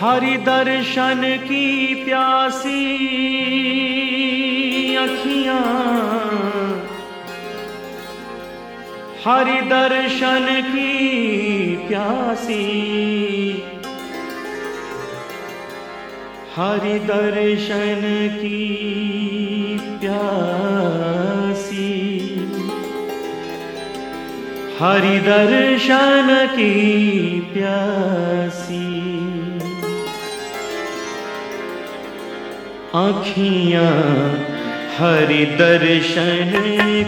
हरि दर्शन की प्यासी अखियाँ। हरि दर्शन की प्यासी। हरि दर्शन की प्यासी। हरि दर्शन की प्यासी। आखियाँ हरि दर्शन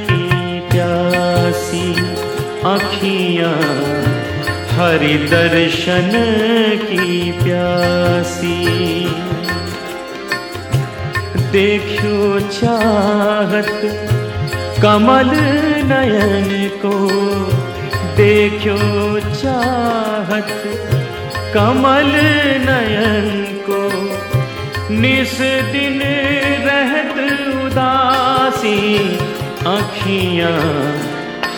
की प्यासी आखियाँ हरि दर्शन की प्यासी। देखो चाहत कमल नयन को देखो चाहत कमल नयन को। निस दिन रहत उदासी आखियाँ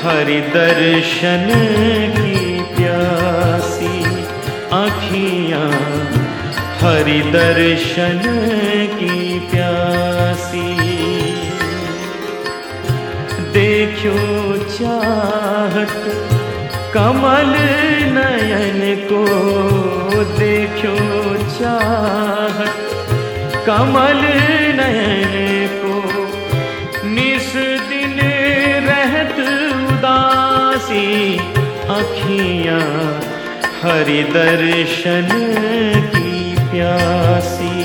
हरि दर्शन की प्यासी। आखियाँ हरि दर्शन की प्यासी। देखो चाहत कमल नयन को, देखो चाहत कमल नयन को निस दिन रहत उदासी अखियाँ हरि दर्शन की प्यासी।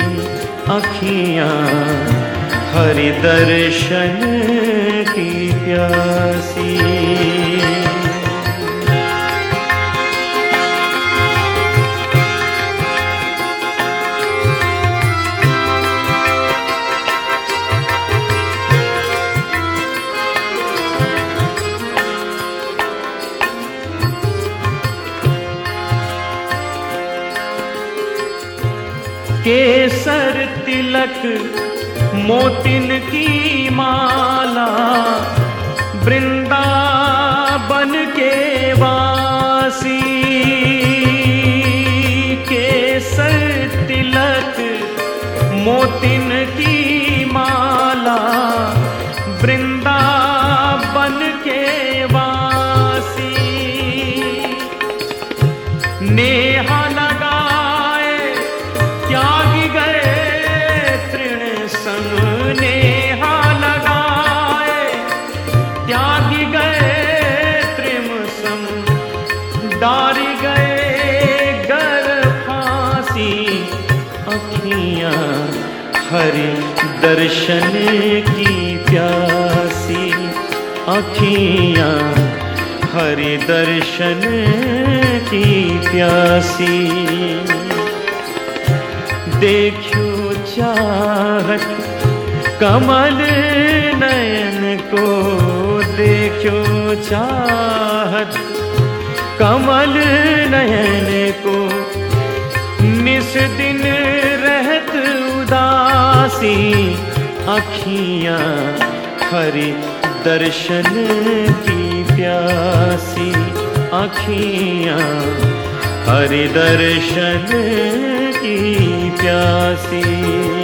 अखियाँ हरि दर्शन की प्यासी। तिलक मोतिन की माला वृंदावन के वासी। केसर तिलक मोतिन हरि दर्शन की प्यासी अखियाँ हरि दर्शन की प्यासी। देखो चाहत कमल नयन को देखो चाहत कमल नयन को अखियाँ हरि दर्शन की प्यासी। अखियाँ हरि दर्शन की प्यासी।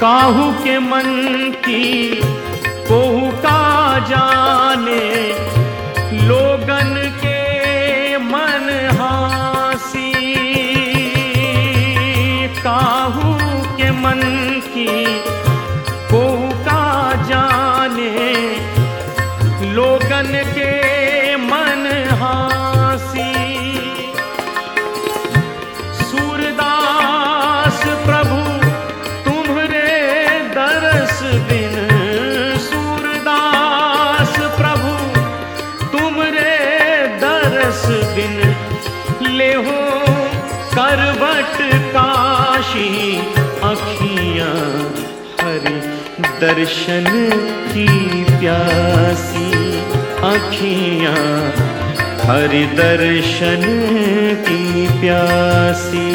काहू के मन की कोहू का जाने काशी अखियाँ हरि दर्शन की प्यासी। अखियाँ हरि दर्शन की प्यासी।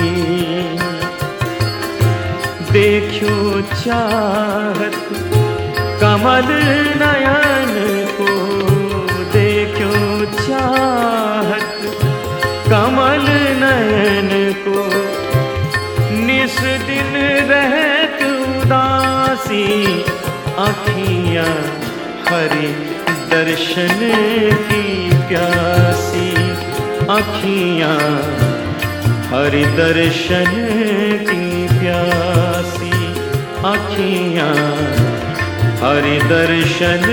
देखो चाहत कमल नयन को, देखो चाहत कमल नयन को। दिन रहत उदासी अखियाँ हरि दर्शन की प्यासी। अखियाँ हरि दर्शन की प्यासी। अखियाँ हरि दर्शन